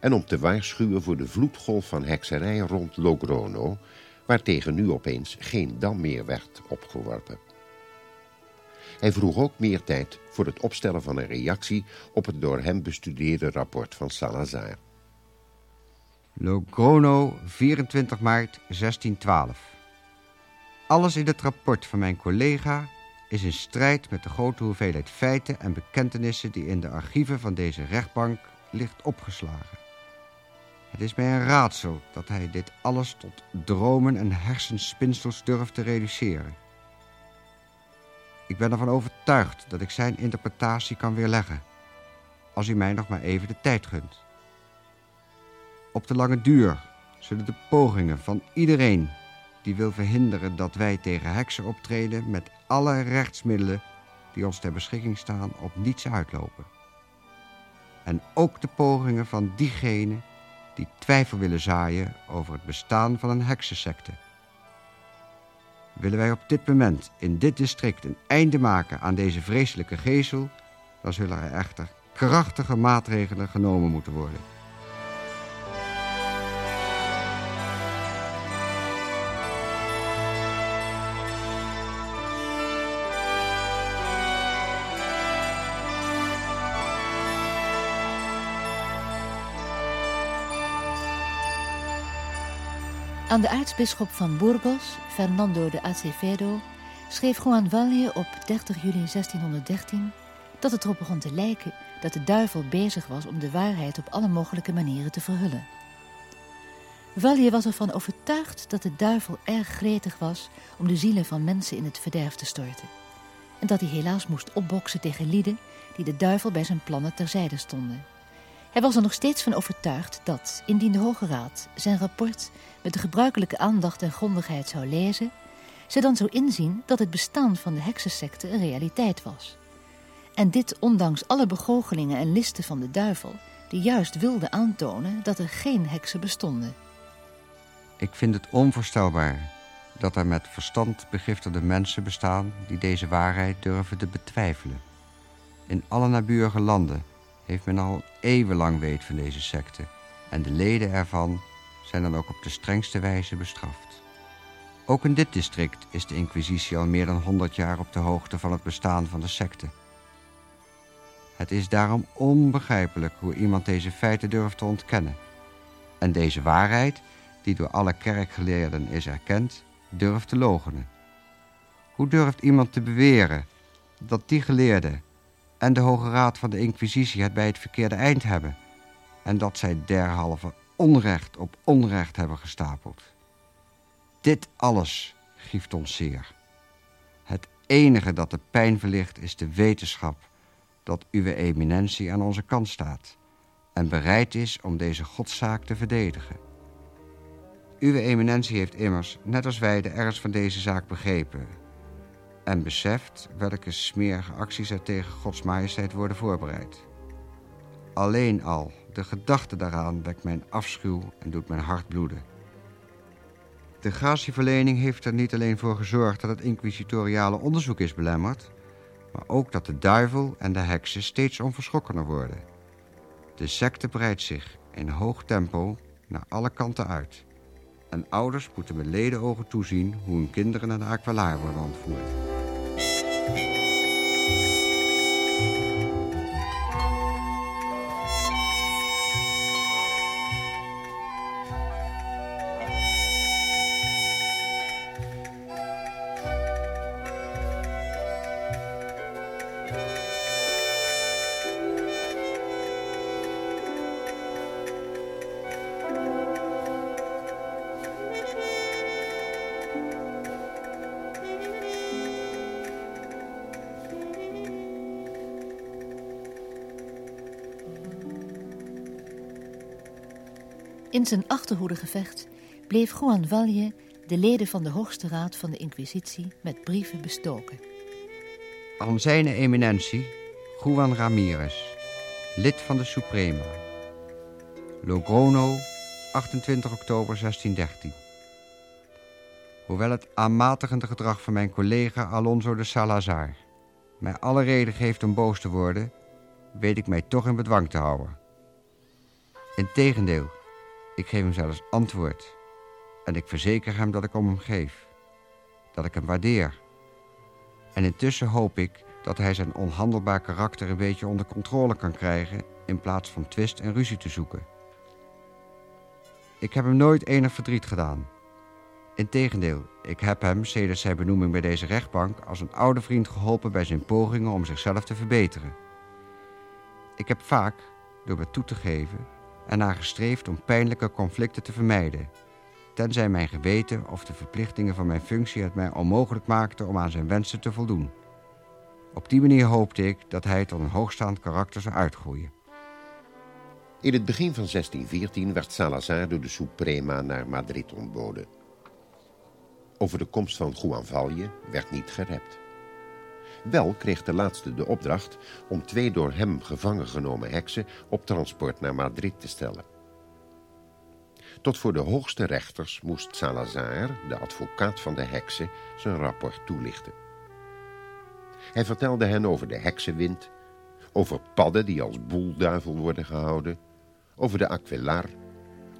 en om te waarschuwen voor de vloedgolf van hekserij rond Logrono, waartegen nu opeens geen dam meer werd opgeworpen. Hij vroeg ook meer tijd voor het opstellen van een reactie op het door hem bestudeerde rapport van Salazar. Logrono, 24 maart 1612. Alles in het rapport van mijn collega is in strijd met de grote hoeveelheid feiten en bekentenissen die in de archieven van deze rechtbank ligt opgeslagen. Het is mij een raadsel dat hij dit alles tot dromen en hersenspinsels durft te reduceren. Ik ben ervan overtuigd dat ik zijn interpretatie kan weerleggen, als u mij nog maar even de tijd gunt. Op de lange duur zullen de pogingen van iedereen die wil verhinderen dat wij tegen heksen optreden met alle rechtsmiddelen die ons ter beschikking staan op niets uitlopen. En ook de pogingen van diegenen die twijfel willen zaaien over het bestaan van een heksensecte. Willen wij op dit moment in dit district een einde maken aan deze vreselijke gezel, dan zullen er echter krachtige maatregelen genomen moeten worden. Aan de aartsbisschop van Burgos, Fernando de Acevedo, schreef Juan Valle op 30 juli 1613 dat het erop begon te lijken dat de duivel bezig was om de waarheid op alle mogelijke manieren te verhullen. Valle was ervan overtuigd dat de duivel erg gretig was om de zielen van mensen in het verderf te storten. En dat hij helaas moest opboksen tegen lieden die de duivel bij zijn plannen terzijde stonden. Hij was er nog steeds van overtuigd dat, indien de Hoge Raad zijn rapport met de gebruikelijke aandacht en grondigheid zou lezen, ze dan zou inzien dat het bestaan van de heksensecte een realiteit was. En dit ondanks alle begoochelingen en listen van de duivel, die juist wilden aantonen dat er geen heksen bestonden. Ik vind het onvoorstelbaar dat er met verstand begiftigde mensen bestaan die deze waarheid durven te betwijfelen. In alle naburige landen heeft men al eeuwenlang weet van deze secte en de leden ervan zijn dan ook op de strengste wijze bestraft. Ook in dit district is de inquisitie al meer dan 100 jaar op de hoogte van het bestaan van de secte. Het is daarom onbegrijpelijk hoe iemand deze feiten durft te ontkennen. En deze waarheid, die door alle kerkgeleerden is erkend, durft te logenen. Hoe durft iemand te beweren dat die geleerden en de Hoge Raad van de Inquisitie het bij het verkeerde eind hebben en dat zij derhalve onrecht op onrecht hebben gestapeld? Dit alles grieft ons zeer. Het enige dat de pijn verlicht is de wetenschap dat uw eminentie aan onze kant staat en bereid is om deze godszaak te verdedigen. Uw eminentie heeft immers, net als wij, de ernst van deze zaak begrepen en beseft welke smerige acties er tegen Gods majesteit worden voorbereid. Alleen al de gedachte daaraan wekt mijn afschuw en doet mijn hart bloeden. De gratieverlening heeft er niet alleen voor gezorgd dat het inquisitoriale onderzoek is belemmerd, maar ook dat de duivel en de heksen steeds onverschrokkener worden. De secte breidt zich in hoog tempo naar alle kanten uit. En ouders moeten met ledenogen toezien hoe hun kinderen naar de aqualaar worden ontvoerd. In zijn achterhoedegevecht bleef Juan Valle de leden van de hoogste raad van de inquisitie met brieven bestoken. Aan zijn eminentie, Juan Ramirez, lid van de Suprema. Logrono, 28 oktober 1613. Hoewel het aanmatigende gedrag van mijn collega Alonso de Salazar mij alle reden geeft om boos te worden, weet ik mij toch in bedwang te houden. Integendeel, ik geef hem zelfs antwoord. En ik verzeker hem dat ik om hem geef. Dat ik hem waardeer. En intussen hoop ik dat hij zijn onhandelbaar karakter een beetje onder controle kan krijgen... in plaats van twist en ruzie te zoeken. Ik heb hem nooit enig verdriet gedaan. Integendeel, ik heb hem sedert zijn benoeming bij deze rechtbank... als een oude vriend geholpen bij zijn pogingen om zichzelf te verbeteren. Ik heb vaak, door me toe te geven en naar gestreefd om pijnlijke conflicten te vermijden, tenzij mijn geweten of de verplichtingen van mijn functie het mij onmogelijk maakten om aan zijn wensen te voldoen. Op die manier hoopte ik dat hij tot een hoogstaand karakter zou uitgroeien. In het begin van 1614 werd Salazar door de Suprema naar Madrid ontboden. Over de komst van Juan Valle werd niet gerept. Wel kreeg de laatste de opdracht om twee door hem gevangen genomen heksen op transport naar Madrid te stellen. Tot voor de hoogste rechters moest Salazar, de advocaat van de heksen, zijn rapport toelichten. Hij vertelde hen over de heksenwind, over padden die als boelduivel worden gehouden, over de aquelar,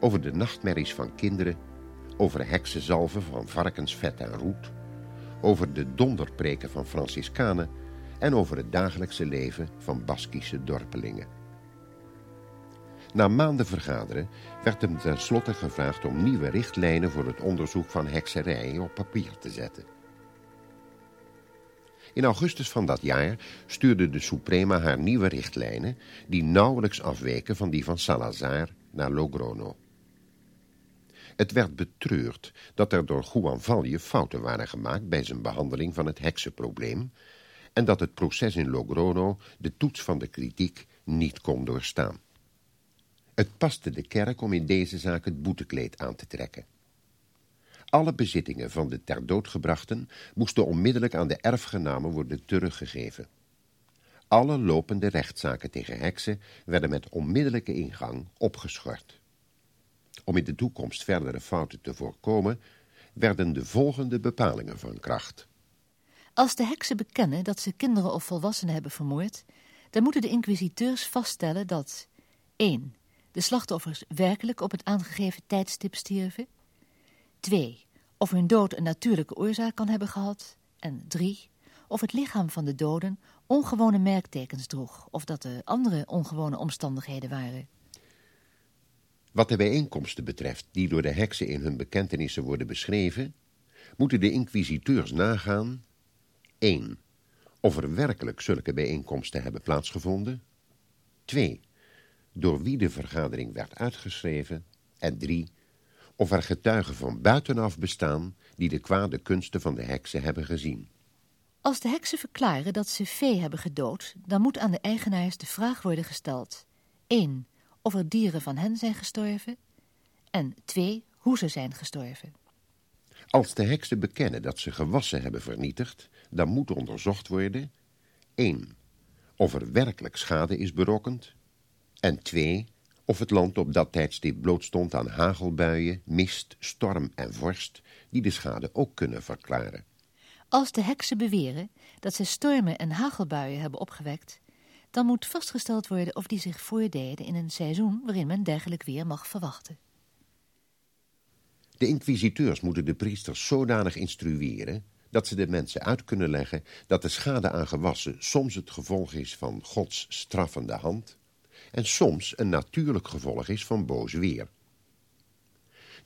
over de nachtmerries van kinderen, over heksenzalven van varkensvet en roet, over de donderpreken van Franciscanen en over het dagelijkse leven van Baskische dorpelingen. Na maanden vergaderen werd hem tenslotte gevraagd om nieuwe richtlijnen voor het onderzoek van hekserij op papier te zetten. In augustus van dat jaar stuurde de Suprema haar nieuwe richtlijnen, die nauwelijks afweken van die van Salazar naar Logrono. Het werd betreurd dat er door Juan Valle fouten waren gemaakt bij zijn behandeling van het heksenprobleem en dat het proces in Logrono de toets van de kritiek niet kon doorstaan. Het paste de kerk om in deze zaak het boetekleed aan te trekken. Alle bezittingen van de ter dood gebrachten moesten onmiddellijk aan de erfgenamen worden teruggegeven. Alle lopende rechtszaken tegen heksen werden met onmiddellijke ingang opgeschort. Om in de toekomst verdere fouten te voorkomen, werden de volgende bepalingen van kracht. Als de heksen bekennen dat ze kinderen of volwassenen hebben vermoord, dan moeten de inquisiteurs vaststellen dat 1. De slachtoffers werkelijk op het aangegeven tijdstip stierven, 2. Of hun dood een natuurlijke oorzaak kan hebben gehad, en 3. Of het lichaam van de doden ongewone merktekens droeg of dat er andere ongewone omstandigheden waren. Wat de bijeenkomsten betreft die door de heksen in hun bekentenissen worden beschreven, moeten de inquisiteurs nagaan 1. Of er werkelijk zulke bijeenkomsten hebben plaatsgevonden 2. Door wie de vergadering werd uitgeschreven en 3. Of er getuigen van buitenaf bestaan die de kwade kunsten van de heksen hebben gezien. Als de heksen verklaren dat ze vee hebben gedood, dan moet aan de eigenaars de vraag worden gesteld. 1. Of er dieren van hen zijn gestorven. En 2. Hoe ze zijn gestorven. Als de heksen bekennen dat ze gewassen hebben vernietigd, dan moet onderzocht worden 1. Of er werkelijk schade is berokkend. En 2. Of het land op dat tijdstip blootstond aan hagelbuien, mist, storm en vorst, die de schade ook kunnen verklaren. Als de heksen beweren dat ze stormen en hagelbuien hebben opgewekt, dan moet vastgesteld worden of die zich voordeden in een seizoen waarin men dergelijk weer mag verwachten. De inquisiteurs moeten de priesters zodanig instrueren dat ze de mensen uit kunnen leggen dat de schade aan gewassen soms het gevolg is van Gods straffende hand en soms een natuurlijk gevolg is van boos weer.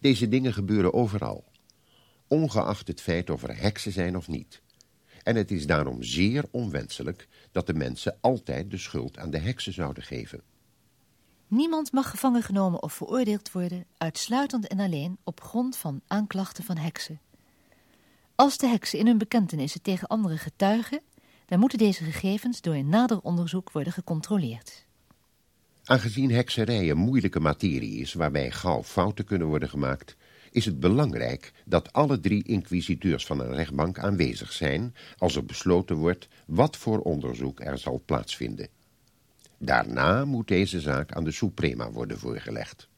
Deze dingen gebeuren overal, ongeacht het feit of er heksen zijn of niet. En het is daarom zeer onwenselijk dat de mensen altijd de schuld aan de heksen zouden geven. Niemand mag gevangen genomen of veroordeeld worden uitsluitend en alleen op grond van aanklachten van heksen. Als de heksen in hun bekentenissen tegen anderen getuigen, dan moeten deze gegevens door een nader onderzoek worden gecontroleerd. Aangezien hekserij een moeilijke materie is waarbij gauw fouten kunnen worden gemaakt, is het belangrijk dat alle drie inquisiteurs van een rechtbank aanwezig zijn als er besloten wordt wat voor onderzoek er zal plaatsvinden. Daarna moet deze zaak aan de Suprema worden voorgelegd.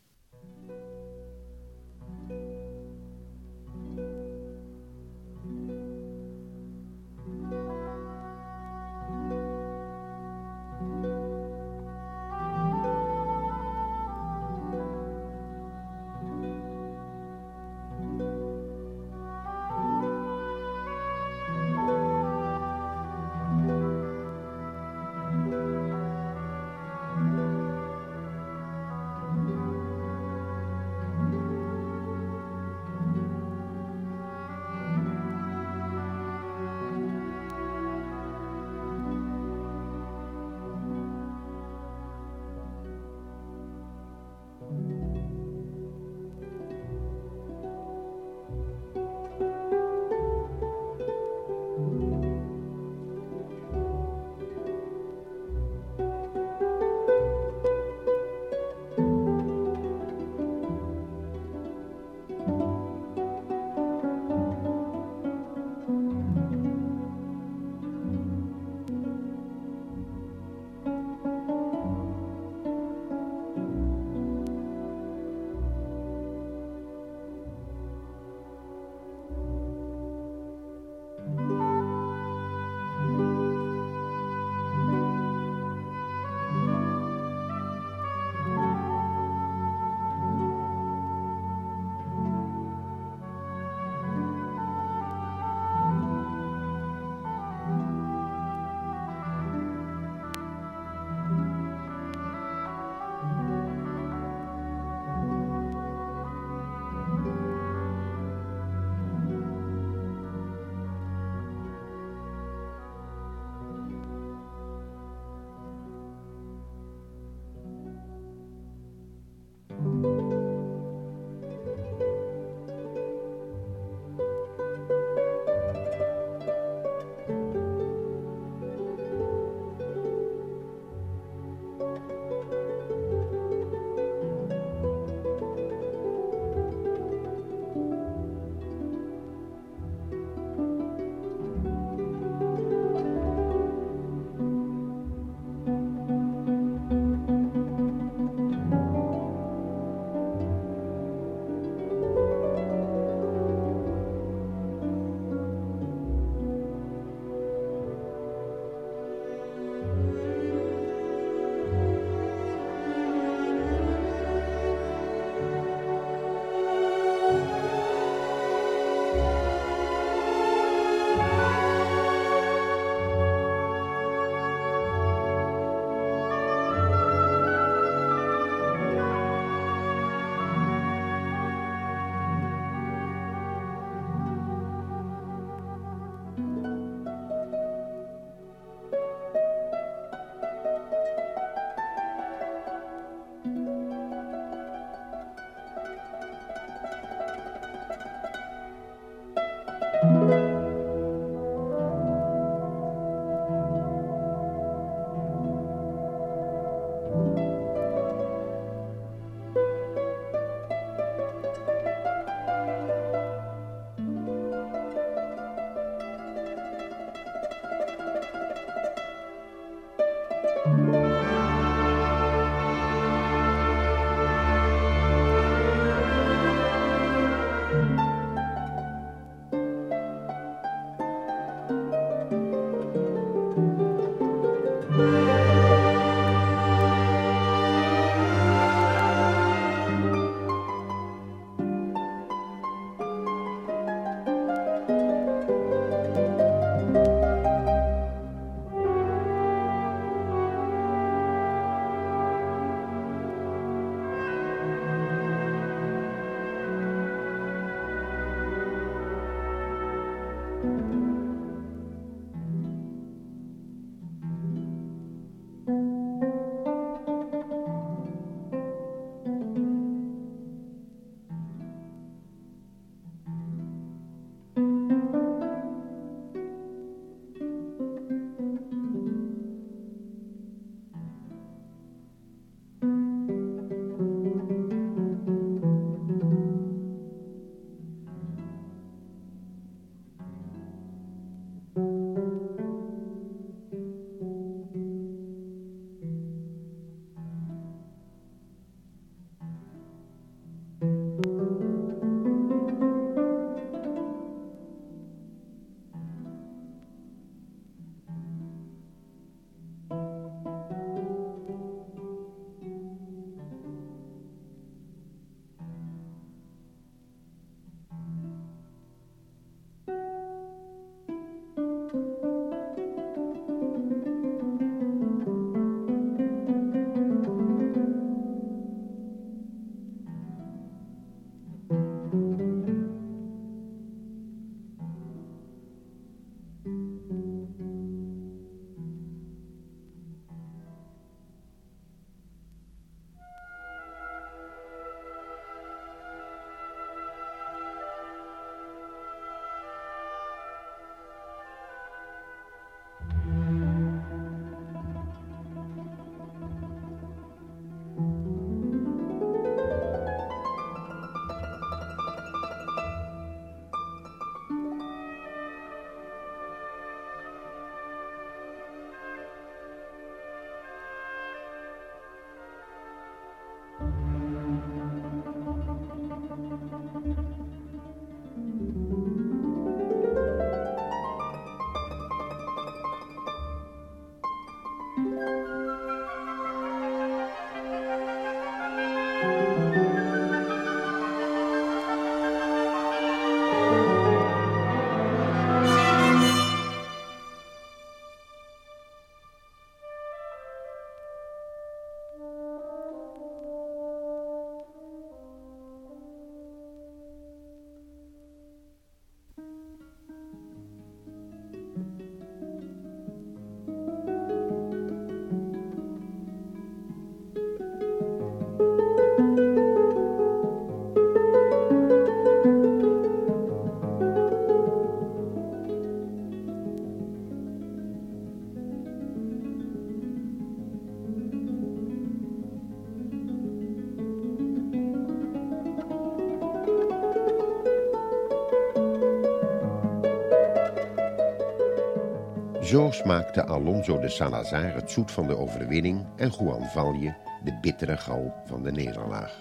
Zo smaakte Alonso de Salazar het zoet van de overwinning en Juan Valje de bittere gal van de nederlaag.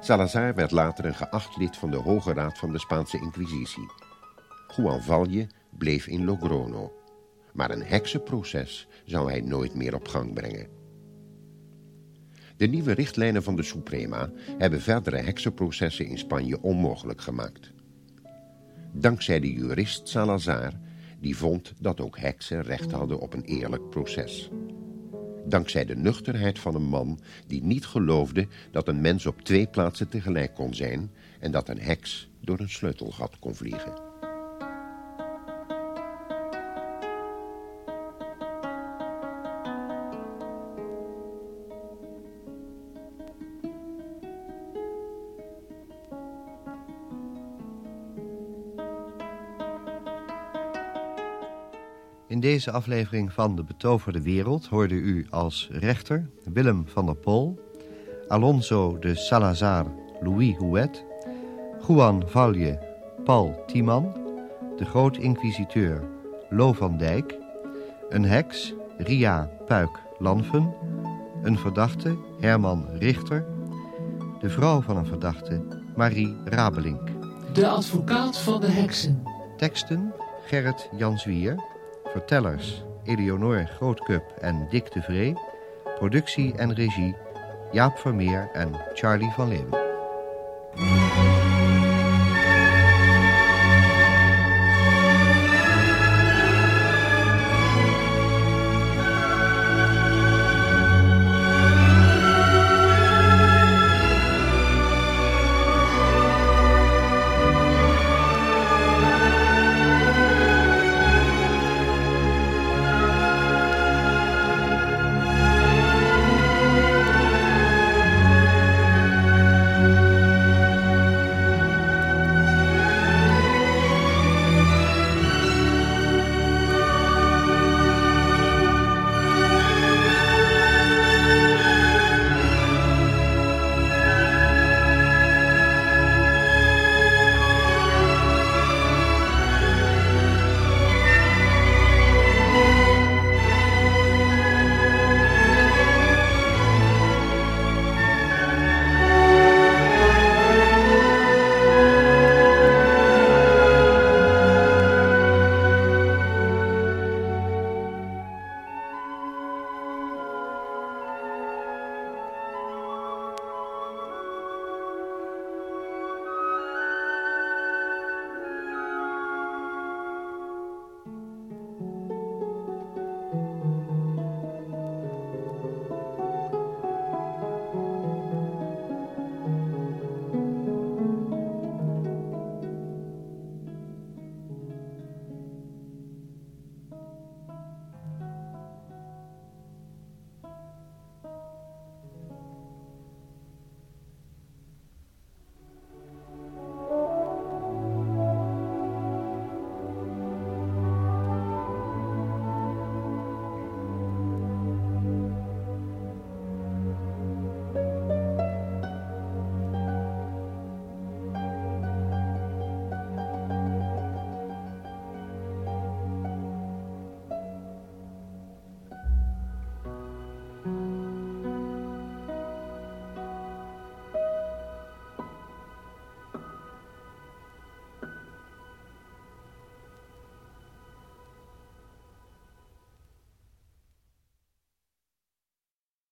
Salazar werd later een geacht lid van de Hoge Raad van de Spaanse Inquisitie. Juan Valje bleef in Logrono, maar een heksenproces zou hij nooit meer op gang brengen. De nieuwe richtlijnen van de Suprema hebben verdere heksenprocessen in Spanje onmogelijk gemaakt. Dankzij de jurist Salazar die vond dat ook heksen recht hadden op een eerlijk proces. Dankzij de nuchterheid van een man die niet geloofde dat een mens op twee plaatsen tegelijk kon zijn en dat een heks door een sleutelgat kon vliegen. Deze aflevering van De Betoverde Wereld hoorde u als rechter Willem van der Pol, Alonso de Salazar Louis Houet, Juan Valje Paul Tiemann, de groot-inquisiteur Lo van Dijk, een heks Ria Puik Lanven, een verdachte Herman Richter, de vrouw van een verdachte Marie Rabelink. De advocaat van de heksen. Teksten Gerrit Janswier, Vertellers, Eleonore Grootcup en Dick de Vree. Productie en regie Jaap Vermeer en Charlie van Leeuwen.